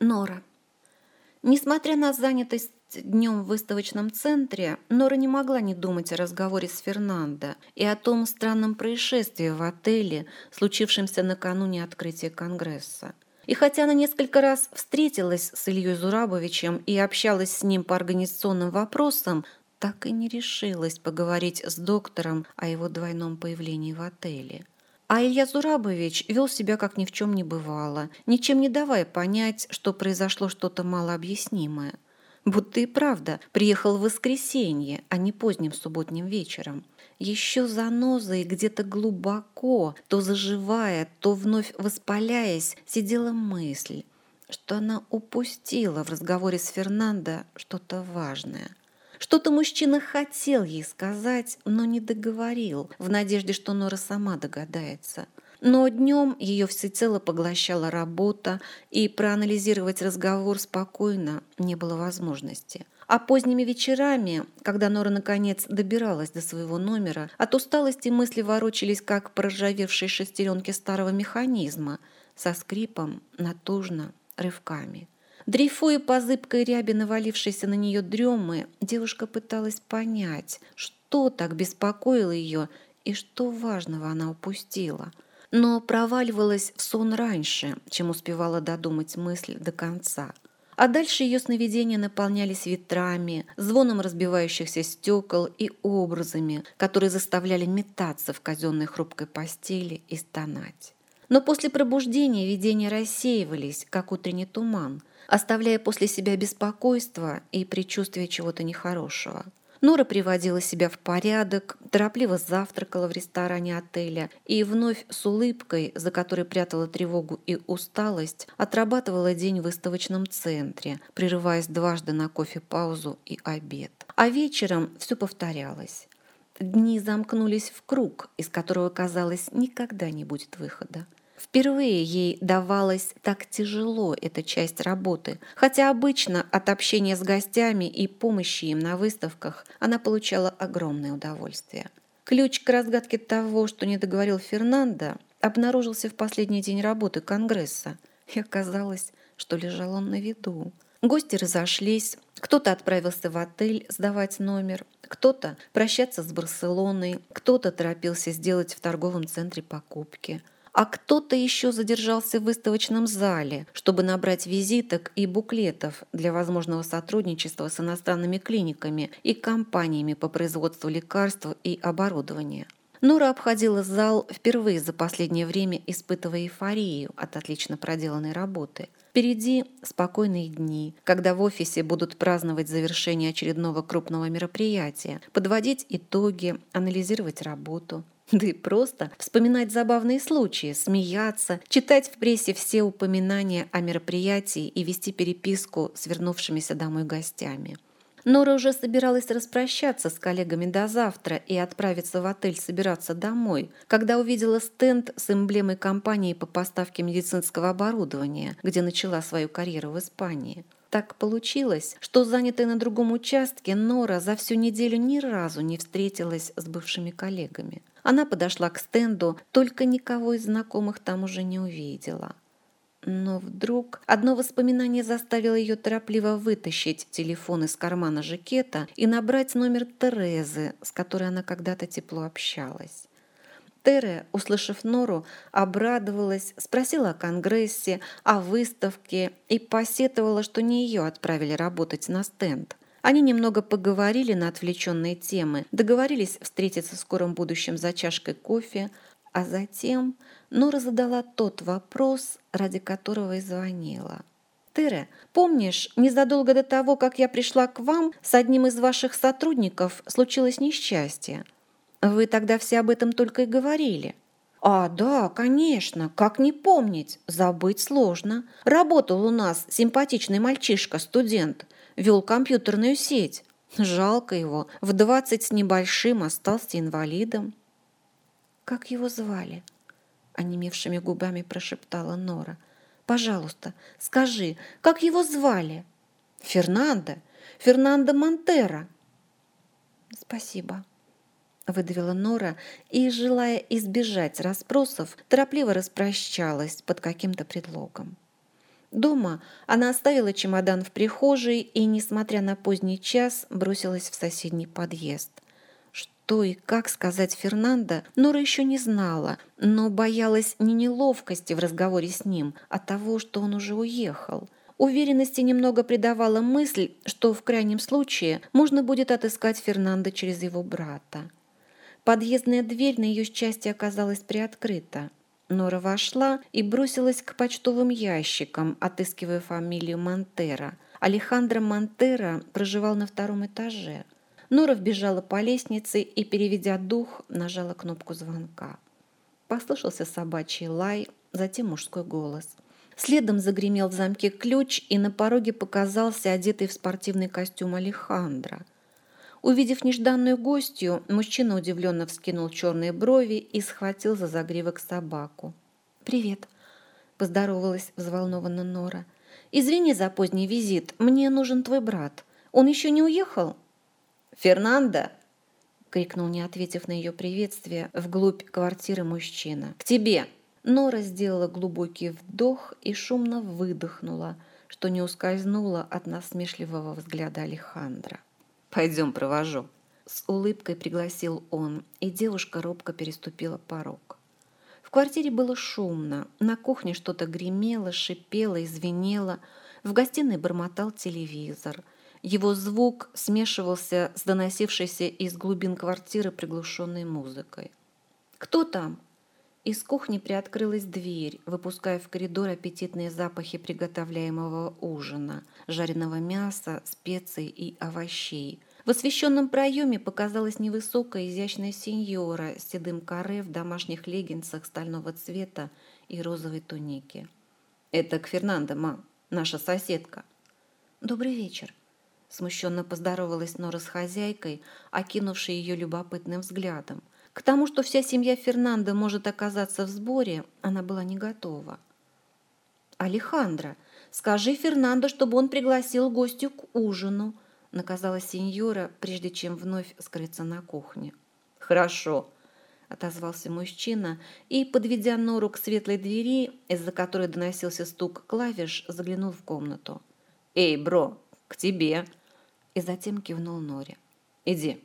Нора. Несмотря на занятость днем в выставочном центре, Нора не могла не думать о разговоре с Фернандо и о том странном происшествии в отеле, случившемся накануне открытия Конгресса. И хотя она несколько раз встретилась с Ильей Зурабовичем и общалась с ним по организационным вопросам, так и не решилась поговорить с доктором о его двойном появлении в отеле. А Илья Зурабович вел себя, как ни в чем не бывало, ничем не давая понять, что произошло что-то малообъяснимое. Будто и правда приехал в воскресенье, а не поздним субботним вечером. Еще занозой где-то глубоко, то заживая, то вновь воспаляясь, сидела мысль, что она упустила в разговоре с Фернандо что-то важное – что-то мужчина хотел ей сказать, но не договорил, в надежде, что Нора сама догадается. Но днем ее всецело поглощала работа, и проанализировать разговор спокойно не было возможности. А поздними вечерами, когда Нора наконец добиралась до своего номера, от усталости мысли ворочались, как проржавевшие шестеренки старого механизма, со скрипом, натужно, рывками. Дрейфуя по зыбкой ряби, навалившейся на нее дремы, девушка пыталась понять, что так беспокоило ее и что важного она упустила. Но проваливалась в сон раньше, чем успевала додумать мысль до конца. А дальше ее сновидения наполнялись ветрами, звоном разбивающихся стекол и образами, которые заставляли метаться в казенной хрупкой постели и стонать. Но после пробуждения видения рассеивались, как утренний туман – оставляя после себя беспокойство и предчувствие чего-то нехорошего. Нора приводила себя в порядок, торопливо завтракала в ресторане отеля и вновь с улыбкой, за которой прятала тревогу и усталость, отрабатывала день в выставочном центре, прерываясь дважды на кофе-паузу и обед. А вечером все повторялось. Дни замкнулись в круг, из которого, казалось, никогда не будет выхода. Впервые ей давалась так тяжело эта часть работы, хотя обычно от общения с гостями и помощи им на выставках она получала огромное удовольствие. Ключ к разгадке того, что не договорил Фернандо, обнаружился в последний день работы Конгресса, и оказалось, что лежал он на виду. Гости разошлись, кто-то отправился в отель сдавать номер, кто-то прощаться с Барселоной, кто-то торопился сделать в торговом центре покупки – а кто-то еще задержался в выставочном зале, чтобы набрать визиток и буклетов для возможного сотрудничества с иностранными клиниками и компаниями по производству лекарств и оборудования. Нора обходила зал впервые за последнее время, испытывая эйфорию от отлично проделанной работы. Впереди спокойные дни, когда в офисе будут праздновать завершение очередного крупного мероприятия, подводить итоги, анализировать работу – да и просто вспоминать забавные случаи, смеяться, читать в прессе все упоминания о мероприятии и вести переписку с вернувшимися домой гостями. Нора уже собиралась распрощаться с коллегами до завтра и отправиться в отель собираться домой, когда увидела стенд с эмблемой компании по поставке медицинского оборудования, где начала свою карьеру в Испании. Так получилось, что занятая на другом участке Нора за всю неделю ни разу не встретилась с бывшими коллегами. Она подошла к стенду, только никого из знакомых там уже не увидела. Но вдруг одно воспоминание заставило ее торопливо вытащить телефон из кармана жакета и набрать номер Терезы, с которой она когда-то тепло общалась. Тере, услышав Нору, обрадовалась, спросила о конгрессе, о выставке и посетовала, что не ее отправили работать на стенд – они немного поговорили на отвлеченные темы, договорились встретиться в скором будущем за чашкой кофе, а затем Нора задала тот вопрос, ради которого и звонила. «Тере, помнишь, незадолго до того, как я пришла к вам, с одним из ваших сотрудников случилось несчастье? Вы тогда все об этом только и говорили». «А, да, конечно, как не помнить? Забыть сложно. Работал у нас симпатичный мальчишка, студент вел компьютерную сеть. Жалко его, в двадцать с небольшим остался инвалидом. «Как его звали?» — онемевшими губами прошептала Нора. «Пожалуйста, скажи, как его звали?» «Фернандо, Фернандо Монтера». «Спасибо», — выдавила Нора и, желая избежать расспросов, торопливо распрощалась под каким-то предлогом. Дома она оставила чемодан в прихожей и, несмотря на поздний час, бросилась в соседний подъезд. Что и как сказать Фернандо, Нора еще не знала, но боялась не неловкости в разговоре с ним, а того, что он уже уехал. Уверенности немного придавала мысль, что в крайнем случае можно будет отыскать Фернандо через его брата. Подъездная дверь на ее счастье оказалась приоткрыта. Нора вошла и бросилась к почтовым ящикам, отыскивая фамилию Монтера. Алехандро Монтера проживал на втором этаже. Нора вбежала по лестнице и, переведя дух, нажала кнопку звонка. Послышался собачий лай, затем мужской голос. Следом загремел в замке ключ, и на пороге показался одетый в спортивный костюм Алехандро – Увидев нежданную гостью, мужчина удивленно вскинул черные брови и схватил за загривок собаку. «Привет», – поздоровалась взволнованно Нора. «Извини за поздний визит, мне нужен твой брат. Он еще не уехал?» «Фернандо!» – крикнул, не ответив на ее приветствие, вглубь квартиры мужчина. «К тебе!» Нора сделала глубокий вдох и шумно выдохнула, что не ускользнуло от насмешливого взгляда Алехандра. Пойдем, провожу». С улыбкой пригласил он, и девушка робко переступила порог. В квартире было шумно, на кухне что-то гремело, шипело и звенело, в гостиной бормотал телевизор. Его звук смешивался с доносившейся из глубин квартиры приглушенной музыкой. «Кто там?» Из кухни приоткрылась дверь, выпуская в коридор аппетитные запахи приготовляемого ужина, жареного мяса, специй и овощей. В освещенном проеме показалась невысокая изящная сеньора с седым каре в домашних леггинсах стального цвета и розовой тунике. «Это к Фернандо, ма, наша соседка». «Добрый вечер», – смущенно поздоровалась Нора с хозяйкой, окинувшей ее любопытным взглядом – к тому, что вся семья Фернандо может оказаться в сборе, она была не готова. «Алехандро, скажи Фернандо, чтобы он пригласил гостю к ужину», наказала сеньора, прежде чем вновь скрыться на кухне. «Хорошо», — отозвался мужчина и, подведя Нору к светлой двери, из-за которой доносился стук клавиш, заглянул в комнату. «Эй, бро, к тебе!» И затем кивнул Норе. «Иди,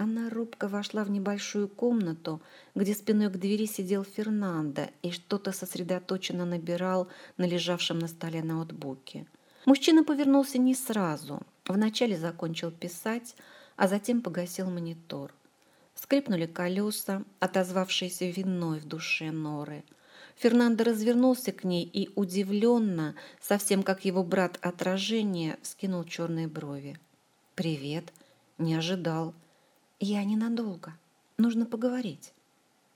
она робко вошла в небольшую комнату, где спиной к двери сидел Фернандо и что-то сосредоточенно набирал на лежавшем на столе ноутбуке. Мужчина повернулся не сразу. Вначале закончил писать, а затем погасил монитор. Скрипнули колеса, отозвавшиеся виной в душе Норы. Фернандо развернулся к ней и удивленно, совсем как его брат отражение, скинул черные брови. «Привет. Не ожидал». «Я ненадолго. Нужно поговорить».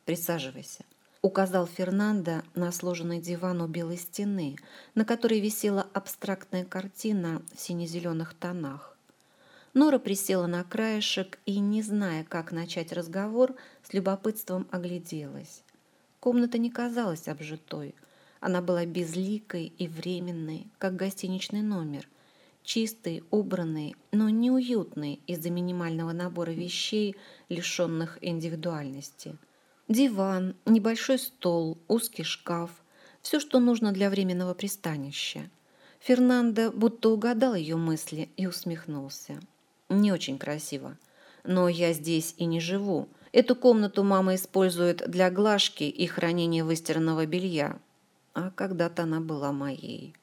«Присаживайся», — указал Фернандо на сложенный диван у белой стены, на которой висела абстрактная картина в сине-зеленых тонах. Нора присела на краешек и, не зная, как начать разговор, с любопытством огляделась. Комната не казалась обжитой. Она была безликой и временной, как гостиничный номер, чистый, убранный, но неуютный из-за минимального набора вещей, лишенных индивидуальности. Диван, небольшой стол, узкий шкаф – все, что нужно для временного пристанища. Фернандо будто угадал ее мысли и усмехнулся. «Не очень красиво. Но я здесь и не живу. Эту комнату мама использует для глажки и хранения выстиранного белья. А когда-то она была моей».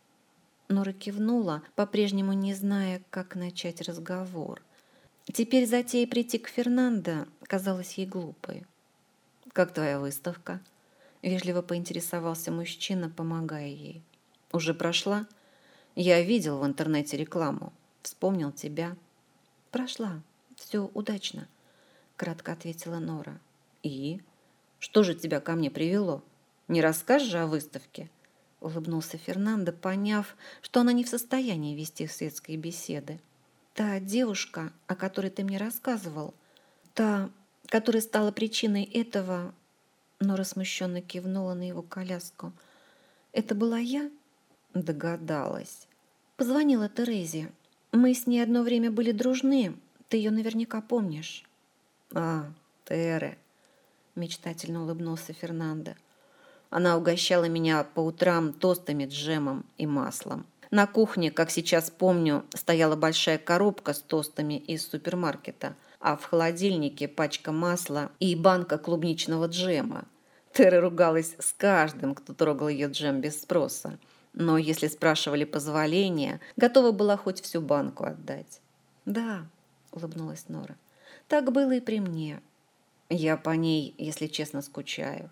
Нора кивнула, по-прежнему не зная, как начать разговор. Теперь затея прийти к Фернандо казалась ей глупой. «Как твоя выставка?» – вежливо поинтересовался мужчина, помогая ей. «Уже прошла? Я видел в интернете рекламу. Вспомнил тебя». «Прошла. Все удачно», – кратко ответила Нора. «И? Что же тебя ко мне привело? Не расскажешь о выставке?» Улыбнулся Фернандо, поняв, что она не в состоянии вести светские беседы. Та девушка, о которой ты мне рассказывал, та, которая стала причиной этого, но смущенно кивнула на его коляску. Это была я? Догадалась. Позвонила Терезе. Мы с ней одно время были дружны. Ты ее наверняка помнишь. А, Тере, мечтательно улыбнулся Фернандо. Она угощала меня по утрам тостами, джемом и маслом. На кухне, как сейчас помню, стояла большая коробка с тостами из супермаркета, а в холодильнике пачка масла и банка клубничного джема. Тера ругалась с каждым, кто трогал ее джем без спроса. Но если спрашивали позволения, готова была хоть всю банку отдать. «Да», — улыбнулась Нора, — «так было и при мне. Я по ней, если честно, скучаю».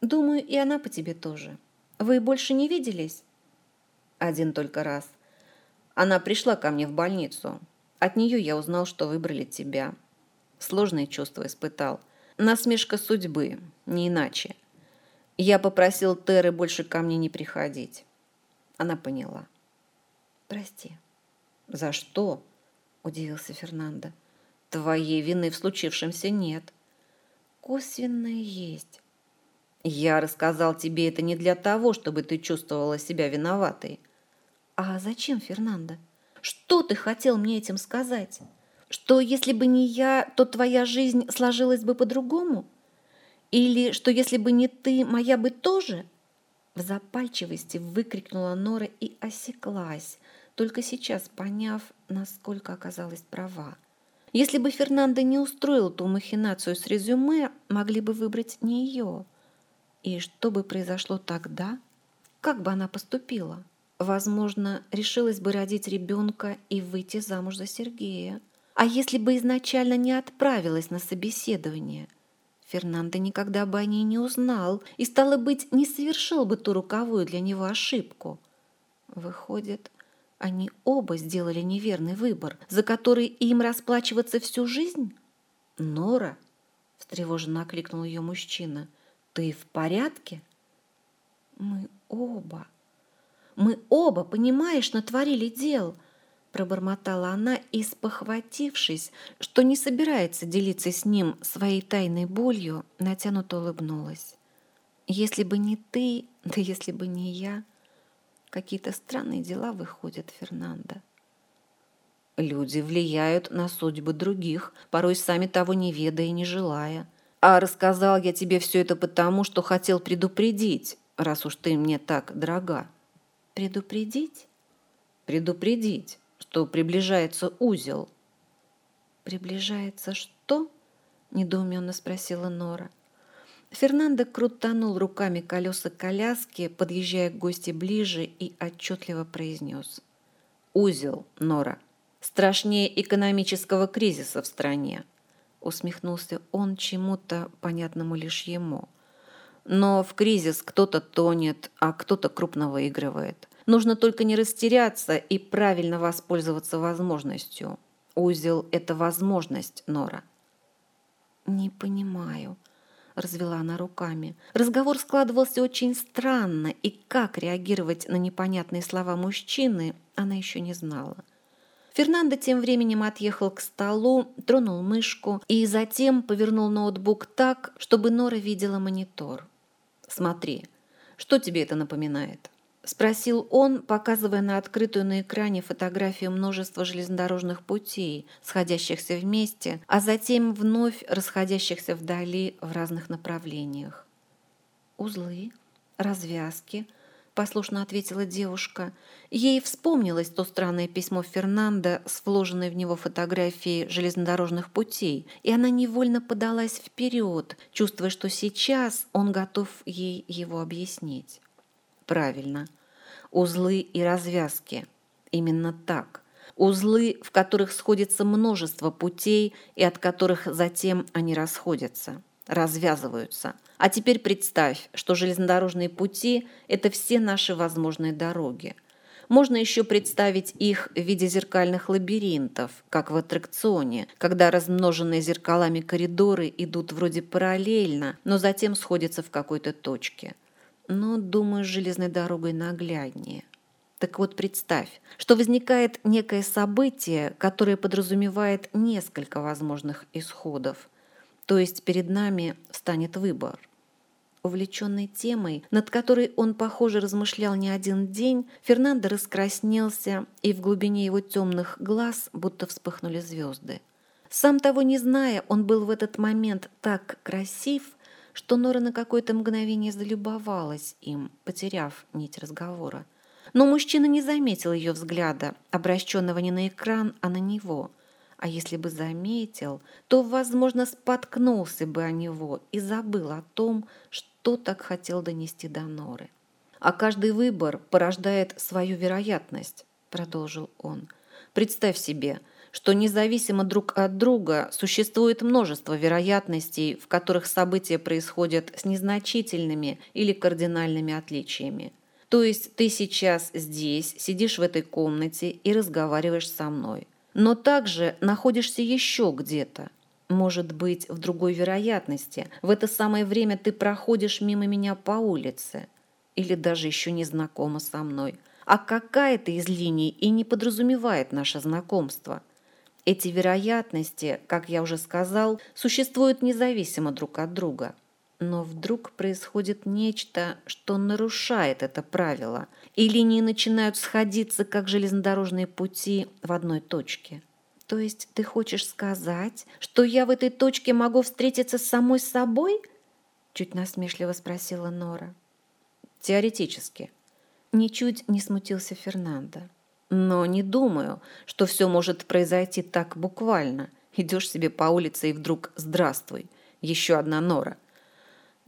«Думаю, и она по тебе тоже. Вы больше не виделись?» Один только раз. Она пришла ко мне в больницу. От нее я узнал, что выбрали тебя. Сложные чувства испытал. Насмешка судьбы, не иначе. Я попросил Теры больше ко мне не приходить. Она поняла. «Прости». «За что?» – удивился Фернандо. «Твоей вины в случившемся нет». «Косвенная есть». «Я рассказал тебе это не для того, чтобы ты чувствовала себя виноватой. «А зачем, Фернандо? Что ты хотел мне этим сказать? Что если бы не я, то твоя жизнь сложилась бы по-другому? Или что если бы не ты, моя бы тоже?» В запальчивости выкрикнула Нора и осеклась, только сейчас поняв, насколько оказалась права. Если бы Фернандо не устроил ту махинацию с резюме, могли бы выбрать не ее. И что бы произошло тогда? Как бы она поступила? Возможно, решилась бы родить ребенка и выйти замуж за Сергея. А если бы изначально не отправилась на собеседование? Фернандо никогда бы о ней не узнал и, стало быть, не совершил бы ту руковую для него ошибку. Выходит, они оба сделали неверный выбор, за который им расплачиваться всю жизнь? «Нора», — встревоженно окликнул ее мужчина, — «ты в порядке?» «Мы оба», мы оба, понимаешь, натворили дел, пробормотала она и, спохватившись, что не собирается делиться с ним своей тайной болью, натянуто улыбнулась. Если бы не ты, да если бы не я, какие-то странные дела выходят, Фернандо. Люди влияют на судьбы других, порой сами того не ведая и не желая. А рассказал я тебе все это потому, что хотел предупредить, раз уж ты мне так дорога. Предупредить? Предупредить, что приближается узел. Приближается что? Недоуменно спросила Нора. Фернандо крутанул руками колеса коляски, подъезжая к гости ближе и отчетливо произнес. «Узел, Нора. Страшнее экономического кризиса в стране», усмехнулся он чему-то понятному лишь ему – но в кризис кто-то тонет, а кто-то крупно выигрывает. Нужно только не растеряться и правильно воспользоваться возможностью. Узел – это возможность, Нора. «Не понимаю», – развела она руками. Разговор складывался очень странно, и как реагировать на непонятные слова мужчины, она еще не знала. Фернандо тем временем отъехал к столу, тронул мышку и затем повернул ноутбук так, чтобы Нора видела монитор. Смотри, что тебе это напоминает?» Спросил он, показывая на открытую на экране фотографию множества железнодорожных путей, сходящихся вместе, а затем вновь расходящихся вдали в разных направлениях. Узлы, развязки – послушно ответила девушка. Ей вспомнилось то странное письмо Фернанда с вложенной в него фотографией железнодорожных путей, и она невольно подалась вперед, чувствуя, что сейчас он готов ей его объяснить. Правильно. Узлы и развязки. Именно так. Узлы, в которых сходится множество путей и от которых затем они расходятся, развязываются – а теперь представь, что железнодорожные пути – это все наши возможные дороги. Можно еще представить их в виде зеркальных лабиринтов, как в аттракционе, когда размноженные зеркалами коридоры идут вроде параллельно, но затем сходятся в какой-то точке. Но, думаю, с железной дорогой нагляднее. Так вот, представь, что возникает некое событие, которое подразумевает несколько возможных исходов. То есть перед нами встанет выбор. Увлеченный темой, над которой он, похоже, размышлял не один день, Фернандо раскраснелся, и в глубине его темных глаз будто вспыхнули звезды. Сам того не зная, он был в этот момент так красив, что Нора на какое-то мгновение залюбовалась им, потеряв нить разговора. Но мужчина не заметил ее взгляда, обращенного не на экран, а на него. А если бы заметил, то, возможно, споткнулся бы о него и забыл о том, что так хотел донести до Норы. «А каждый выбор порождает свою вероятность», – продолжил он. «Представь себе, что независимо друг от друга существует множество вероятностей, в которых события происходят с незначительными или кардинальными отличиями. То есть ты сейчас здесь, сидишь в этой комнате и разговариваешь со мной. Но также находишься еще где-то. Может быть, в другой вероятности. В это самое время ты проходишь мимо меня по улице. Или даже еще не знакома со мной. А какая-то из линий и не подразумевает наше знакомство – эти вероятности, как я уже сказал, существуют независимо друг от друга. Но вдруг происходит нечто, что нарушает это правило, и линии начинают сходиться, как железнодорожные пути, в одной точке. То есть ты хочешь сказать, что я в этой точке могу встретиться с самой собой? Чуть насмешливо спросила Нора. Теоретически. Ничуть не смутился Фернандо. Но не думаю, что все может произойти так буквально. Идешь себе по улице и вдруг «Здравствуй!» Еще одна нора.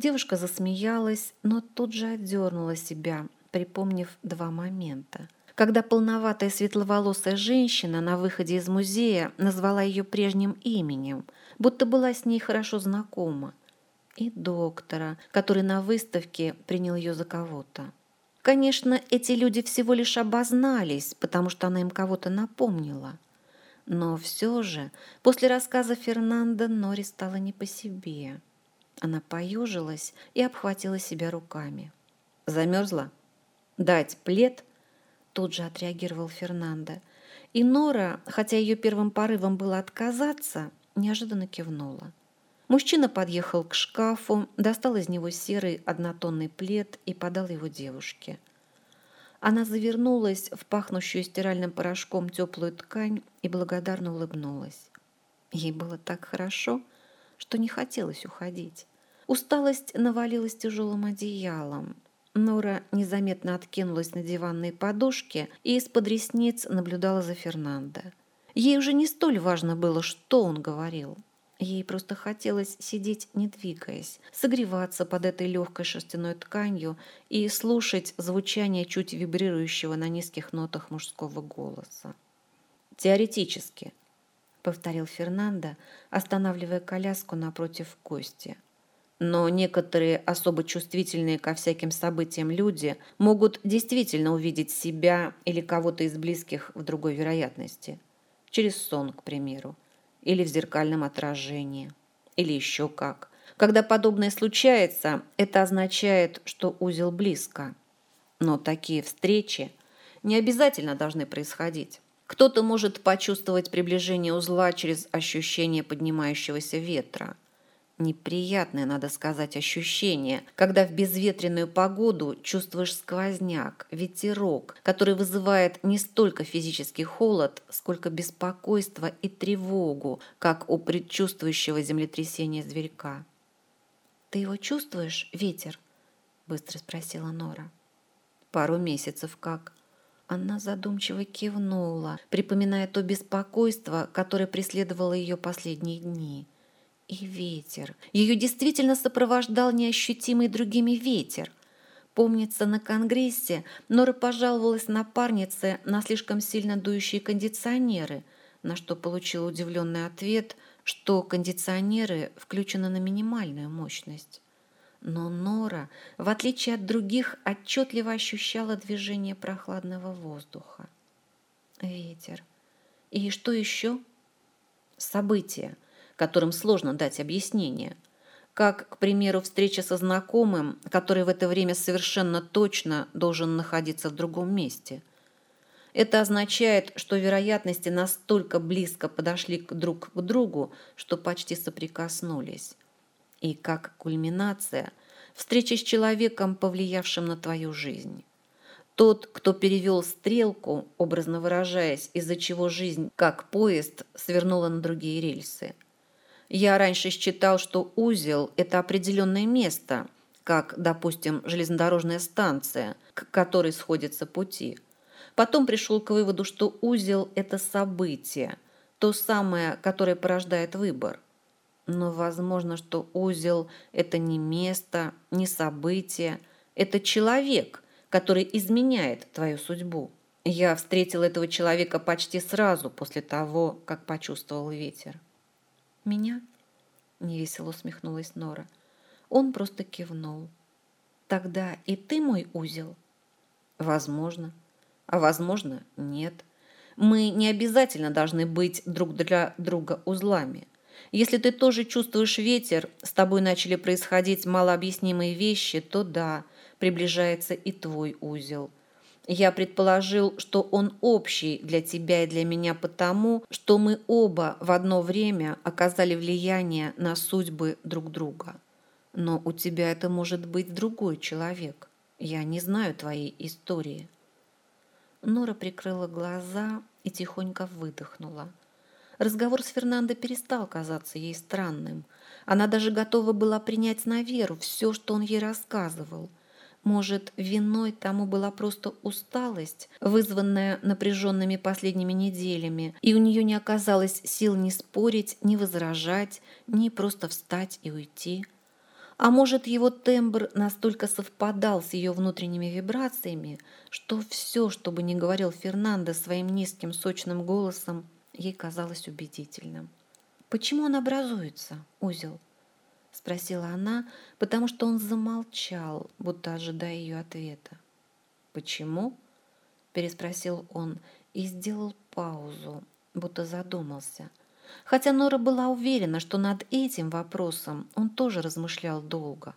Девушка засмеялась, но тут же отдернула себя, припомнив два момента. Когда полноватая светловолосая женщина на выходе из музея назвала ее прежним именем, будто была с ней хорошо знакома, и доктора, который на выставке принял ее за кого-то. Конечно, эти люди всего лишь обознались, потому что она им кого-то напомнила. Но все же, после рассказа Фернанда Нори стало не по себе. Она поежилась и обхватила себя руками. «Замерзла? Дать плед?» Тут же отреагировал Фернандо. И Нора, хотя ее первым порывом было отказаться, неожиданно кивнула. Мужчина подъехал к шкафу, достал из него серый однотонный плед и подал его девушке. Она завернулась в пахнущую стиральным порошком теплую ткань и благодарно улыбнулась. Ей было так хорошо, что не хотелось уходить. Усталость навалилась тяжелым одеялом. Нора незаметно откинулась на диванные подушки и из-под ресниц наблюдала за Фернандо. Ей уже не столь важно было, что он говорил – Ей просто хотелось сидеть, не двигаясь, согреваться под этой легкой шерстяной тканью и слушать звучание чуть вибрирующего на низких нотах мужского голоса. «Теоретически», — повторил Фернандо, останавливая коляску напротив Кости. Но некоторые особо чувствительные ко всяким событиям люди могут действительно увидеть себя или кого-то из близких в другой вероятности. Через сон, к примеру или в зеркальном отражении, или еще как. Когда подобное случается, это означает, что узел близко. Но такие встречи не обязательно должны происходить. Кто-то может почувствовать приближение узла через ощущение поднимающегося ветра – Неприятное, надо сказать, ощущение, когда в безветренную погоду чувствуешь сквозняк, ветерок, который вызывает не столько физический холод, сколько беспокойство и тревогу, как у предчувствующего землетрясения зверька. «Ты его чувствуешь, ветер?» – быстро спросила Нора. «Пару месяцев как». Она задумчиво кивнула, припоминая то беспокойство, которое преследовало ее последние дни – и ветер. Ее действительно сопровождал неощутимый другими ветер. Помнится, на конгрессе Нора пожаловалась напарнице на слишком сильно дующие кондиционеры, на что получила удивленный ответ, что кондиционеры включены на минимальную мощность. Но Нора, в отличие от других, отчетливо ощущала движение прохладного воздуха. Ветер. И что еще? События которым сложно дать объяснение. Как, к примеру, встреча со знакомым, который в это время совершенно точно должен находиться в другом месте. Это означает, что вероятности настолько близко подошли друг к другу, что почти соприкоснулись. И как кульминация – встреча с человеком, повлиявшим на твою жизнь. Тот, кто перевел стрелку, образно выражаясь, из-за чего жизнь, как поезд, свернула на другие рельсы – Я раньше считал, что узел – это определенное место, как, допустим, железнодорожная станция, к которой сходятся пути. Потом пришел к выводу, что узел – это событие, то самое, которое порождает выбор. Но возможно, что узел – это не место, не событие, это человек, который изменяет твою судьбу. Я встретил этого человека почти сразу после того, как почувствовал ветер. «Меня?» – невесело усмехнулась Нора. Он просто кивнул. «Тогда и ты мой узел?» «Возможно. А возможно, нет. Мы не обязательно должны быть друг для друга узлами. Если ты тоже чувствуешь ветер, с тобой начали происходить малообъяснимые вещи, то да, приближается и твой узел. Я предположил, что он общий для тебя и для меня потому, что мы оба в одно время оказали влияние на судьбы друг друга. Но у тебя это может быть другой человек. Я не знаю твоей истории. Нора прикрыла глаза и тихонько выдохнула. Разговор с Фернандо перестал казаться ей странным. Она даже готова была принять на веру все, что он ей рассказывал. Может, виной тому была просто усталость, вызванная напряженными последними неделями, и у нее не оказалось сил ни спорить, ни возражать, ни просто встать и уйти. А может, его тембр настолько совпадал с ее внутренними вибрациями, что все, что бы ни говорил Фернандо своим низким сочным голосом, ей казалось убедительным. «Почему он образуется, узел?» – спросила она, потому что он замолчал, будто ожидая ее ответа. «Почему?» – переспросил он и сделал паузу, будто задумался. Хотя Нора была уверена, что над этим вопросом он тоже размышлял долго.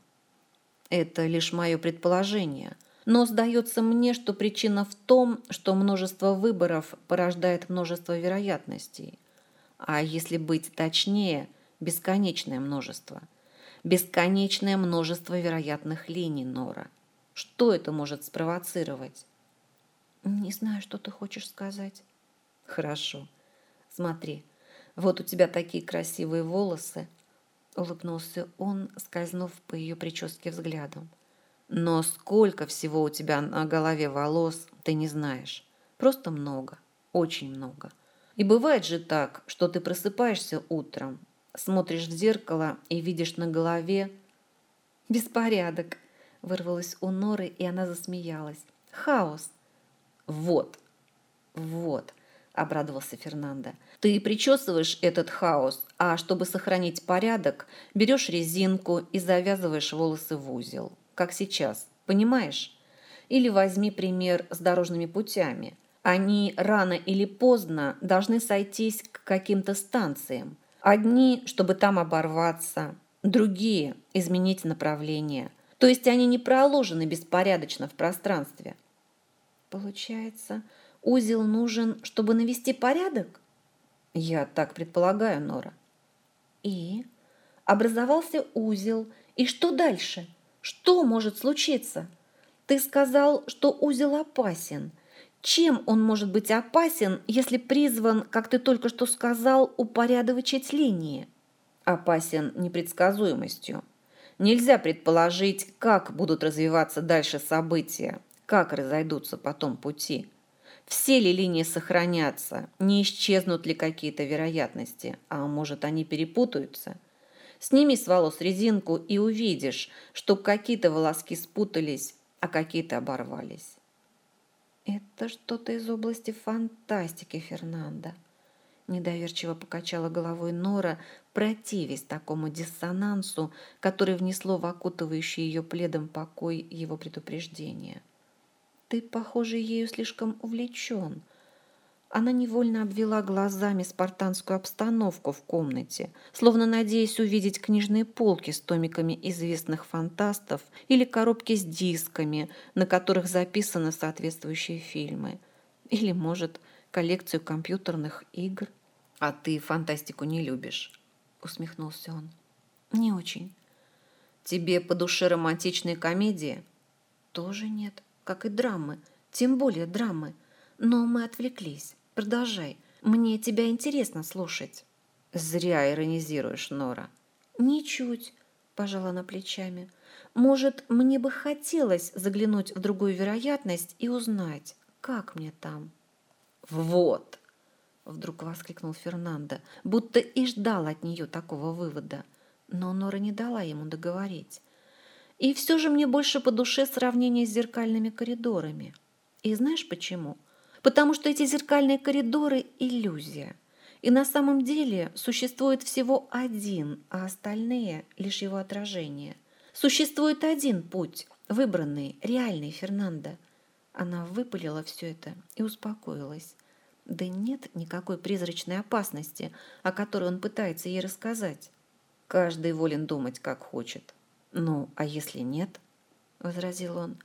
«Это лишь мое предположение», но сдается мне, что причина в том, что множество выборов порождает множество вероятностей. А если быть точнее, бесконечное множество. Бесконечное множество вероятных линий Нора. Что это может спровоцировать? Не знаю, что ты хочешь сказать. Хорошо. Смотри, вот у тебя такие красивые волосы. Улыбнулся он, скользнув по ее прическе взглядом. Но сколько всего у тебя на голове волос, ты не знаешь. Просто много, очень много. И бывает же так, что ты просыпаешься утром, смотришь в зеркало и видишь на голове... Беспорядок, вырвалось у Норы, и она засмеялась. Хаос. Вот, вот, обрадовался Фернандо. Ты причесываешь этот хаос, а чтобы сохранить порядок, берешь резинку и завязываешь волосы в узел как сейчас, понимаешь? Или возьми пример с дорожными путями. Они рано или поздно должны сойтись к каким-то станциям. Одни, чтобы там оборваться, другие – изменить направление. То есть они не проложены беспорядочно в пространстве. Получается, узел нужен, чтобы навести порядок? Я так предполагаю, Нора. И? Образовался узел. И что дальше? Что может случиться? Ты сказал, что узел опасен. Чем он может быть опасен, если призван, как ты только что сказал, упорядочить линии? Опасен непредсказуемостью. Нельзя предположить, как будут развиваться дальше события, как разойдутся потом пути. Все ли линии сохранятся, не исчезнут ли какие-то вероятности, а может они перепутаются – Сними с волос резинку и увидишь, что какие-то волоски спутались, а какие-то оборвались. Это что-то из области фантастики, Фернандо. Недоверчиво покачала головой Нора, противясь такому диссонансу, который внесло в окутывающий ее пледом покой его предупреждение. Ты, похоже, ею слишком увлечен – она невольно обвела глазами спартанскую обстановку в комнате, словно надеясь увидеть книжные полки с томиками известных фантастов или коробки с дисками, на которых записаны соответствующие фильмы. Или, может, коллекцию компьютерных игр. «А ты фантастику не любишь?» — усмехнулся он. «Не очень». «Тебе по душе романтичные комедии?» «Тоже нет, как и драмы, тем более драмы. Но мы отвлеклись». Продолжай. Мне тебя интересно слушать. Зря иронизируешь, Нора. Ничуть, пожала она плечами. Может, мне бы хотелось заглянуть в другую вероятность и узнать, как мне там. Вот, вдруг воскликнул Фернандо, будто и ждал от нее такого вывода. Но Нора не дала ему договорить. И все же мне больше по душе сравнение с зеркальными коридорами. И знаешь почему? Потому что эти зеркальные коридоры – иллюзия. И на самом деле существует всего один, а остальные – лишь его отражение. Существует один путь, выбранный, реальный Фернандо. Она выпалила все это и успокоилась. Да нет никакой призрачной опасности, о которой он пытается ей рассказать. Каждый волен думать, как хочет. Ну, а если нет? возразил он.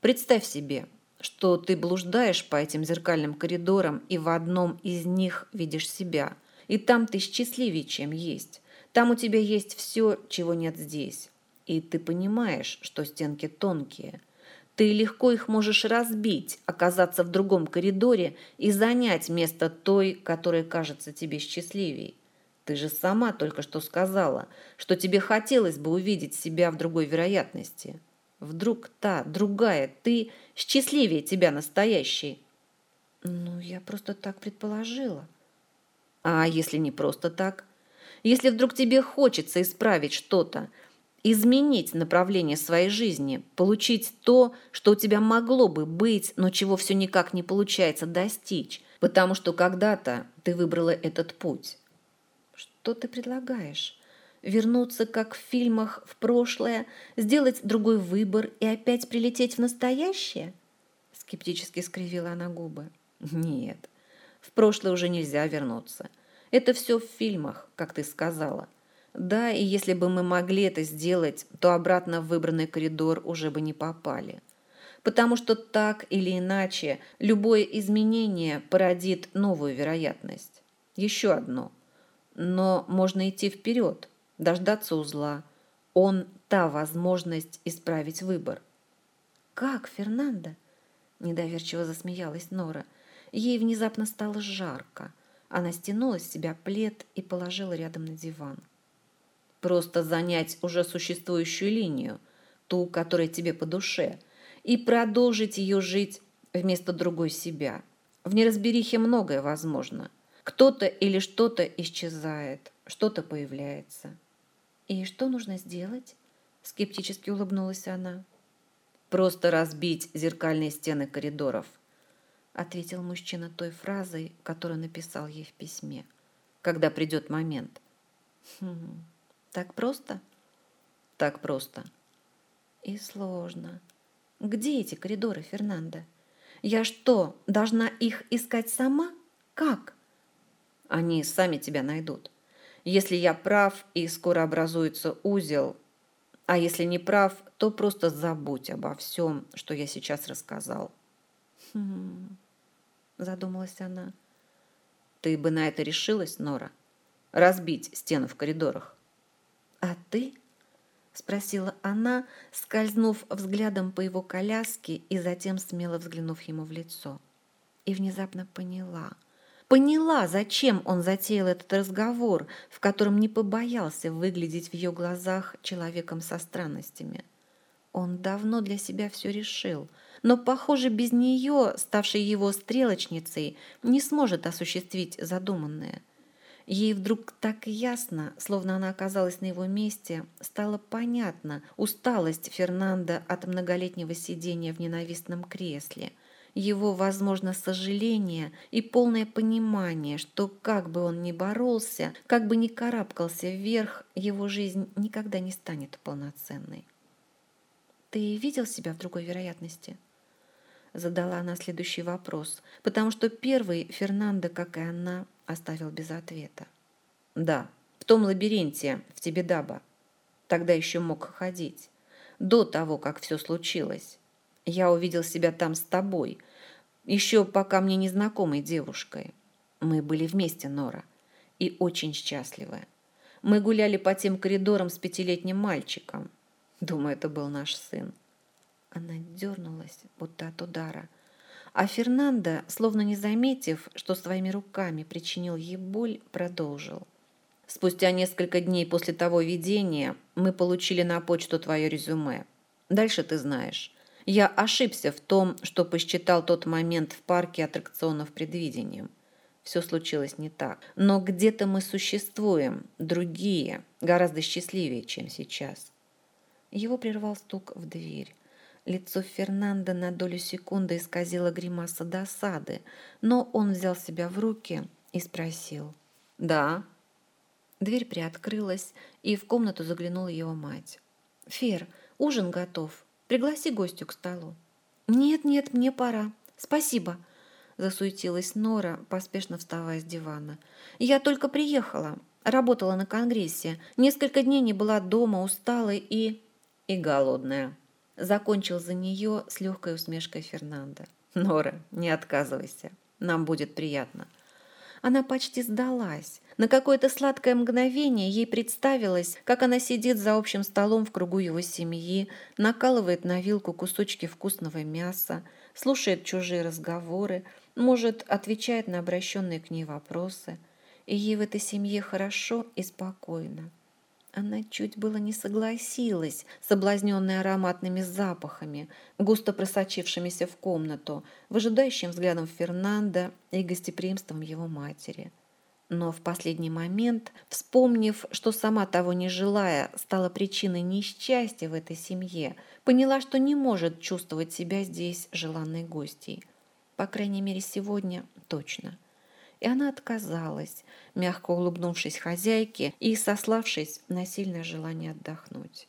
Представь себе, что ты блуждаешь по этим зеркальным коридорам и в одном из них видишь себя. И там ты счастливее, чем есть. Там у тебя есть все, чего нет здесь. И ты понимаешь, что стенки тонкие – ты легко их можешь разбить, оказаться в другом коридоре и занять место той, которая кажется тебе счастливей. Ты же сама только что сказала, что тебе хотелось бы увидеть себя в другой вероятности. Вдруг та, другая, ты счастливее тебя настоящей. Ну, я просто так предположила. А если не просто так? Если вдруг тебе хочется исправить что-то, изменить направление своей жизни, получить то, что у тебя могло бы быть, но чего все никак не получается достичь, потому что когда-то ты выбрала этот путь. Что ты предлагаешь? Вернуться, как в фильмах, в прошлое, сделать другой выбор и опять прилететь в настоящее? Скептически скривила она губы. Нет, в прошлое уже нельзя вернуться. Это все в фильмах, как ты сказала. Да, и если бы мы могли это сделать, то обратно в выбранный коридор уже бы не попали. Потому что так или иначе любое изменение породит новую вероятность. Еще одно. Но можно идти вперед, дождаться узла. Он – та возможность исправить выбор. «Как, Фернандо?» – недоверчиво засмеялась Нора. Ей внезапно стало жарко. Она стянула с себя плед и положила рядом на диван. Просто занять уже существующую линию, ту, которая тебе по душе, и продолжить ее жить вместо другой себя. В неразберихе многое возможно. Кто-то или что-то исчезает, что-то появляется. «И что нужно сделать?» – скептически улыбнулась она. «Просто разбить зеркальные стены коридоров», – ответил мужчина той фразой, которую написал ей в письме. «Когда придет момент». «Хм, так просто? Так просто. И сложно. Где эти коридоры, Фернандо? Я что, должна их искать сама? Как? Они сами тебя найдут. Если я прав и скоро образуется узел, а если не прав, то просто забудь обо всем, что я сейчас рассказал. Хм, задумалась она. Ты бы на это решилась, Нора? Разбить стену в коридорах? «А ты?» – спросила она, скользнув взглядом по его коляске и затем смело взглянув ему в лицо. И внезапно поняла. Поняла, зачем он затеял этот разговор, в котором не побоялся выглядеть в ее глазах человеком со странностями. Он давно для себя все решил, но, похоже, без нее, ставшей его стрелочницей, не сможет осуществить задуманное – Ей вдруг так ясно, словно она оказалась на его месте, стало понятно усталость Фернанда от многолетнего сидения в ненавистном кресле, его, возможно, сожаление и полное понимание, что как бы он ни боролся, как бы ни карабкался вверх, его жизнь никогда не станет полноценной. «Ты видел себя в другой вероятности?» Задала она следующий вопрос, потому что первый Фернандо, как и она, оставил без ответа. Да, в том лабиринте, в Тибедаба. Тогда еще мог ходить. До того, как все случилось. Я увидел себя там с тобой, еще пока мне незнакомой девушкой. Мы были вместе, Нора, и очень счастливы. Мы гуляли по тем коридорам с пятилетним мальчиком. Думаю, это был наш сын. Она дернулась, будто от удара. А Фернандо, словно не заметив, что своими руками причинил ей боль, продолжил. Спустя несколько дней после того видения мы получили на почту твое резюме. Дальше ты знаешь. Я ошибся в том, что посчитал тот момент в парке аттракционов предвидением. Все случилось не так. Но где-то мы существуем, другие, гораздо счастливее, чем сейчас. Его прервал стук в дверь. Лицо Фернанда на долю секунды исказило гримаса досады, но он взял себя в руки и спросил. «Да?» Дверь приоткрылась, и в комнату заглянула его мать. «Фер, ужин готов. Пригласи гостю к столу». «Нет-нет, мне пора. Спасибо», – засуетилась Нора, поспешно вставая с дивана. «Я только приехала. Работала на конгрессе. Несколько дней не была дома, усталой и...» «И голодная», Закончил за нее с легкой усмешкой Фернандо. «Нора, не отказывайся. Нам будет приятно». Она почти сдалась. На какое-то сладкое мгновение ей представилось, как она сидит за общим столом в кругу его семьи, накалывает на вилку кусочки вкусного мяса, слушает чужие разговоры, может, отвечает на обращенные к ней вопросы. И ей в этой семье хорошо и спокойно. Она чуть было не согласилась, соблазненная ароматными запахами, густо просочившимися в комнату, выжидающим взглядом Фернанда и гостеприимством его матери. Но в последний момент, вспомнив, что сама того не желая, стала причиной несчастья в этой семье, поняла, что не может чувствовать себя здесь желанной гостьей. По крайней мере, сегодня точно – и она отказалась, мягко улыбнувшись хозяйке и сославшись на сильное желание отдохнуть.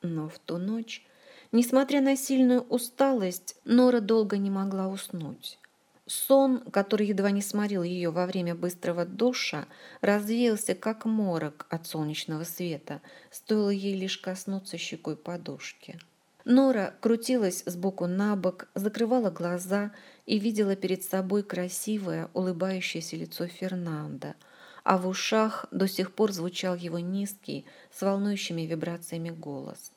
Но в ту ночь, несмотря на сильную усталость, Нора долго не могла уснуть. Сон, который едва не сморил ее во время быстрого душа, развеялся, как морок от солнечного света, стоило ей лишь коснуться щекой подушки. Нора крутилась сбоку на бок, закрывала глаза и видела перед собой красивое, улыбающееся лицо Фернанда, а в ушах до сих пор звучал его низкий, с волнующими вибрациями голос.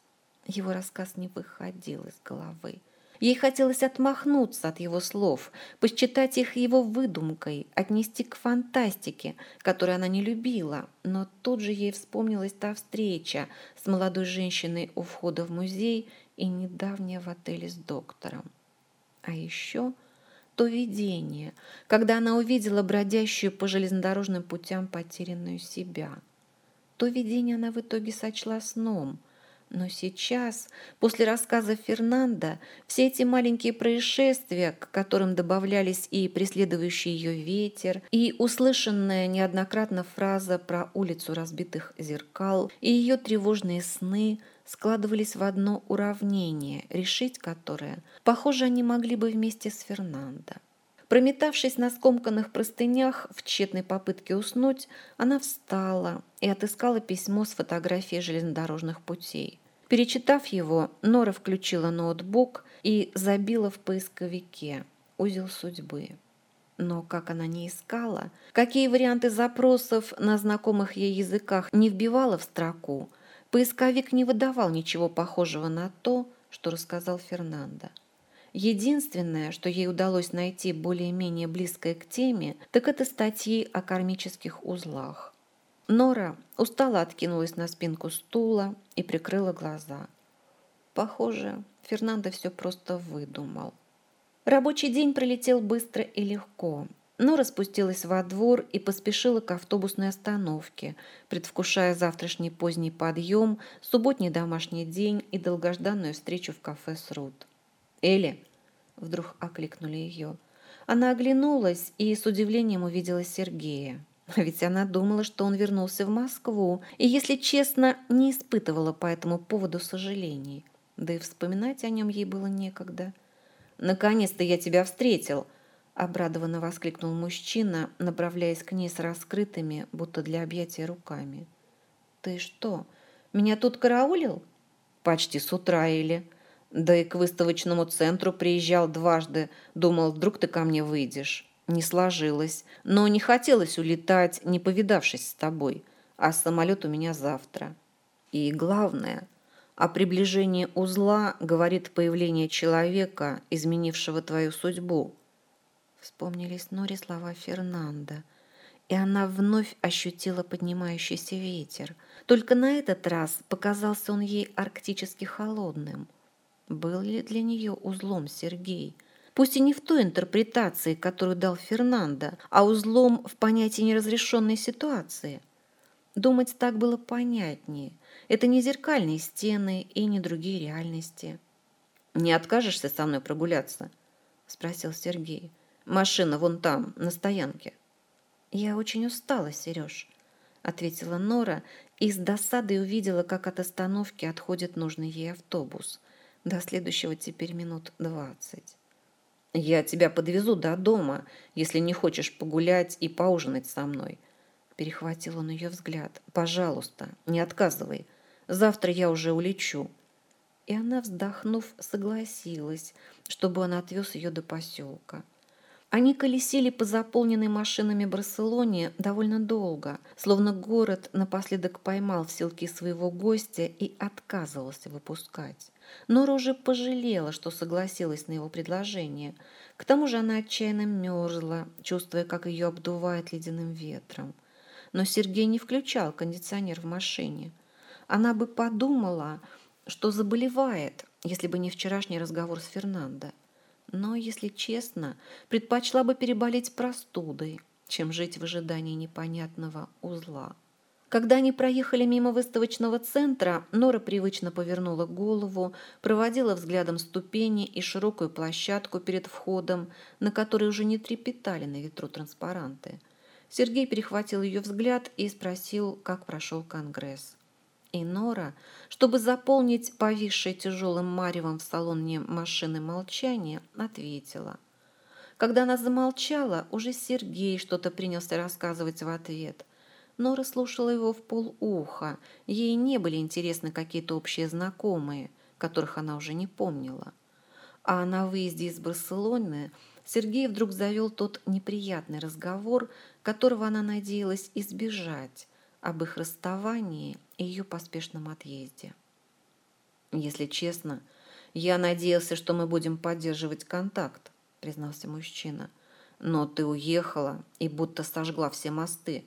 Его рассказ не выходил из головы. Ей хотелось отмахнуться от его слов, посчитать их его выдумкой, отнести к фантастике, которую она не любила. Но тут же ей вспомнилась та встреча с молодой женщиной у входа в музей и недавняя в отеле с доктором. А еще то видение, когда она увидела бродящую по железнодорожным путям потерянную себя. То видение она в итоге сочла сном, но сейчас, после рассказа Фернанда, все эти маленькие происшествия, к которым добавлялись и преследующий ее ветер, и услышанная неоднократно фраза про улицу разбитых зеркал, и ее тревожные сны – складывались в одно уравнение, решить которое, похоже, они могли бы вместе с Фернандо. Прометавшись на скомканных простынях в тщетной попытке уснуть, она встала и отыскала письмо с фотографией железнодорожных путей. Перечитав его, Нора включила ноутбук и забила в поисковике «Узел судьбы». Но как она не искала, какие варианты запросов на знакомых ей языках не вбивала в строку, Поисковик не выдавал ничего похожего на то, что рассказал Фернандо. Единственное, что ей удалось найти более-менее близкое к теме, так это статьи о кармических узлах. Нора устало откинулась на спинку стула и прикрыла глаза. Похоже, Фернандо все просто выдумал. Рабочий день пролетел быстро и легко. Нора спустилась во двор и поспешила к автобусной остановке, предвкушая завтрашний поздний подъем, субботний домашний день и долгожданную встречу в кафе с Рут. «Элли!» – вдруг окликнули ее. Она оглянулась и с удивлением увидела Сергея. Ведь она думала, что он вернулся в Москву, и, если честно, не испытывала по этому поводу сожалений. Да и вспоминать о нем ей было некогда. «Наконец-то я тебя встретил!» обрадованно воскликнул мужчина, направляясь к ней с раскрытыми, будто для объятия руками. Ты что, меня тут караулил? Почти с утра или. Да и к выставочному центру приезжал дважды, думал, вдруг ты ко мне выйдешь. Не сложилось, но не хотелось улетать, не повидавшись с тобой, а самолет у меня завтра. И главное, о приближении узла говорит появление человека, изменившего твою судьбу, Вспомнились Нори слова Фернанда. и она вновь ощутила поднимающийся ветер. Только на этот раз показался он ей арктически холодным. Был ли для нее узлом Сергей? Пусть и не в той интерпретации, которую дал Фернандо, а узлом в понятии неразрешенной ситуации. Думать так было понятнее. Это не зеркальные стены и не другие реальности. «Не откажешься со мной прогуляться?» – спросил Сергей. «Машина вон там, на стоянке». «Я очень устала, Сереж», — ответила Нора и с досадой увидела, как от остановки отходит нужный ей автобус. До следующего теперь минут двадцать. «Я тебя подвезу до дома, если не хочешь погулять и поужинать со мной». Перехватил он ее взгляд. «Пожалуйста, не отказывай. Завтра я уже улечу». И она, вздохнув, согласилась, чтобы он отвез ее до поселка. Они колесили по заполненной машинами Барселоне довольно долго, словно город напоследок поймал в селке своего гостя и отказывался выпускать. Нора уже пожалела, что согласилась на его предложение. К тому же она отчаянно мерзла, чувствуя, как ее обдувает ледяным ветром. Но Сергей не включал кондиционер в машине. Она бы подумала, что заболевает, если бы не вчерашний разговор с Фернандо но, если честно, предпочла бы переболеть простудой, чем жить в ожидании непонятного узла. Когда они проехали мимо выставочного центра, Нора привычно повернула голову, проводила взглядом ступени и широкую площадку перед входом, на которой уже не трепетали на ветру транспаранты. Сергей перехватил ее взгляд и спросил, как прошел конгресс. И Нора, чтобы заполнить повисшее тяжелым маревом в салоне машины молчание, ответила. Когда она замолчала, уже Сергей что-то принялся рассказывать в ответ. Нора слушала его в полуха. Ей не были интересны какие-то общие знакомые, которых она уже не помнила. А на выезде из Барселоны Сергей вдруг завел тот неприятный разговор, которого она надеялась избежать, об их расставании и ее поспешном отъезде. «Если честно, я надеялся, что мы будем поддерживать контакт», — признался мужчина. «Но ты уехала и будто сожгла все мосты».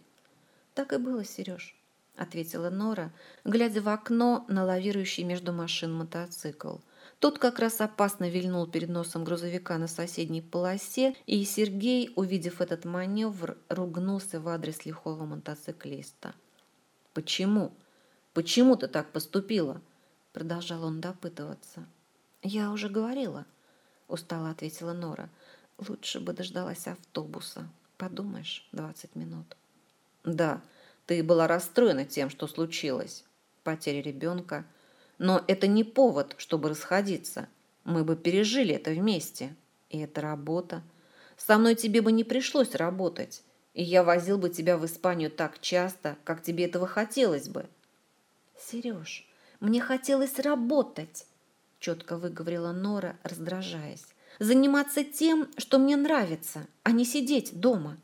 «Так и было, Сереж», — ответила Нора, глядя в окно на лавирующий между машин мотоцикл. Тот как раз опасно вильнул перед носом грузовика на соседней полосе, и Сергей, увидев этот маневр, ругнулся в адрес лихого мотоциклиста. «Почему? Почему ты так поступила?» Продолжал он допытываться. «Я уже говорила», — устало ответила Нора. «Лучше бы дождалась автобуса. Подумаешь, двадцать минут». «Да, ты была расстроена тем, что случилось. Потеря ребенка. Но это не повод, чтобы расходиться. Мы бы пережили это вместе. И это работа. Со мной тебе бы не пришлось работать и я возил бы тебя в Испанию так часто, как тебе этого хотелось бы. Сереж, мне хотелось работать, четко выговорила Нора, раздражаясь. Заниматься тем, что мне нравится, а не сидеть дома.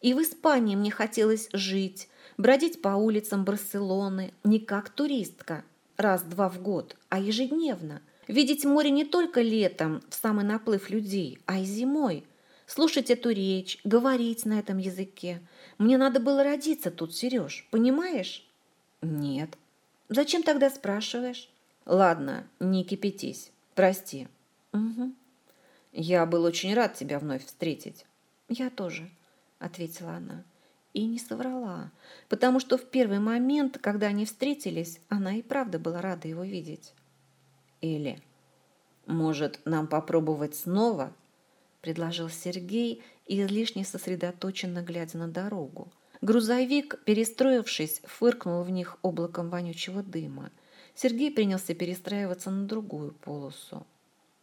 И в Испании мне хотелось жить, бродить по улицам Барселоны не как туристка, раз-два в год, а ежедневно. Видеть море не только летом, в самый наплыв людей, а и зимой – слушать эту речь, говорить на этом языке. Мне надо было родиться тут, Сереж, понимаешь? Нет. Зачем тогда спрашиваешь? Ладно, не кипятись. Прости. Угу. Я был очень рад тебя вновь встретить. Я тоже, ответила она. И не соврала, потому что в первый момент, когда они встретились, она и правда была рада его видеть. Или, может, нам попробовать снова предложил Сергей, излишне сосредоточенно глядя на дорогу. Грузовик, перестроившись, фыркнул в них облаком вонючего дыма. Сергей принялся перестраиваться на другую полосу.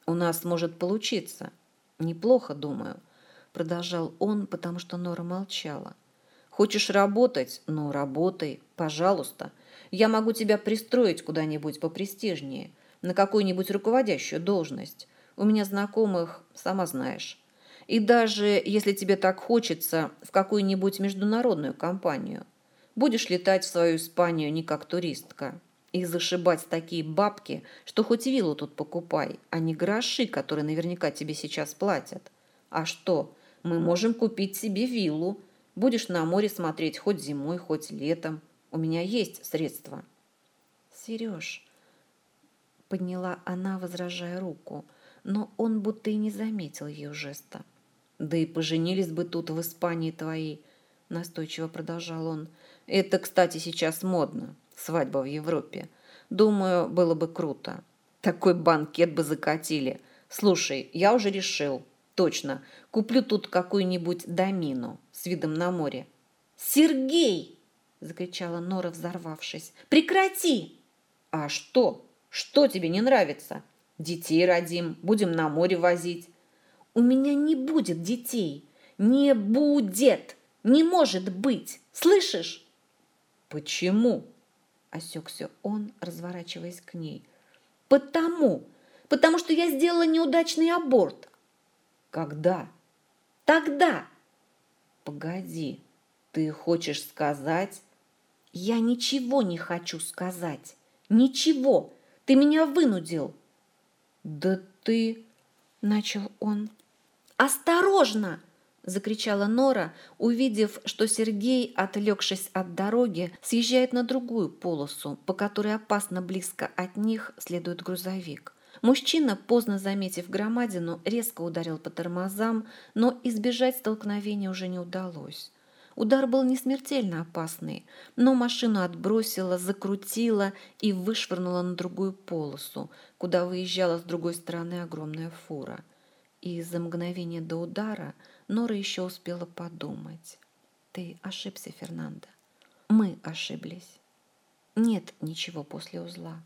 «У нас может получиться. Неплохо, думаю», — продолжал он, потому что Нора молчала. «Хочешь работать? Ну, работай, пожалуйста. Я могу тебя пристроить куда-нибудь попрестижнее, на какую-нибудь руководящую должность. У меня знакомых, сама знаешь. И даже если тебе так хочется, в какую-нибудь международную компанию. Будешь летать в свою Испанию не как туристка. И зашибать такие бабки, что хоть виллу тут покупай, а не гроши, которые наверняка тебе сейчас платят. А что, мы можем купить себе виллу. Будешь на море смотреть хоть зимой, хоть летом. У меня есть средства. Сереж, подняла она, возражая руку, но он будто и не заметил ее жеста. Да и поженились бы тут в Испании твои, настойчиво продолжал он. Это, кстати, сейчас модно. Свадьба в Европе. Думаю, было бы круто. Такой банкет бы закатили. Слушай, я уже решил. Точно. Куплю тут какую-нибудь домину с видом на море. Сергей! закричала Нора, взорвавшись. Прекрати! А что? Что тебе не нравится? Детей родим, будем на море возить. У меня не будет детей. Не будет. Не может быть. Слышишь? Почему? Осекся он, разворачиваясь к ней. Потому. Потому что я сделала неудачный аборт. Когда? Тогда. Погоди. Ты хочешь сказать? Я ничего не хочу сказать. Ничего. Ты меня вынудил. Да ты... Начал он. Осторожно! закричала Нора, увидев, что Сергей, отвлекшись от дороги, съезжает на другую полосу, по которой опасно близко от них следует грузовик. Мужчина, поздно заметив громадину, резко ударил по тормозам, но избежать столкновения уже не удалось. Удар был не смертельно опасный, но машину отбросило, закрутило и вышвырнуло на другую полосу, куда выезжала с другой стороны огромная фура. И за мгновение до удара Нора еще успела подумать. «Ты ошибся, Фернандо. Мы ошиблись. Нет ничего после узла.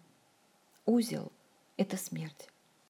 Узел – это смерть.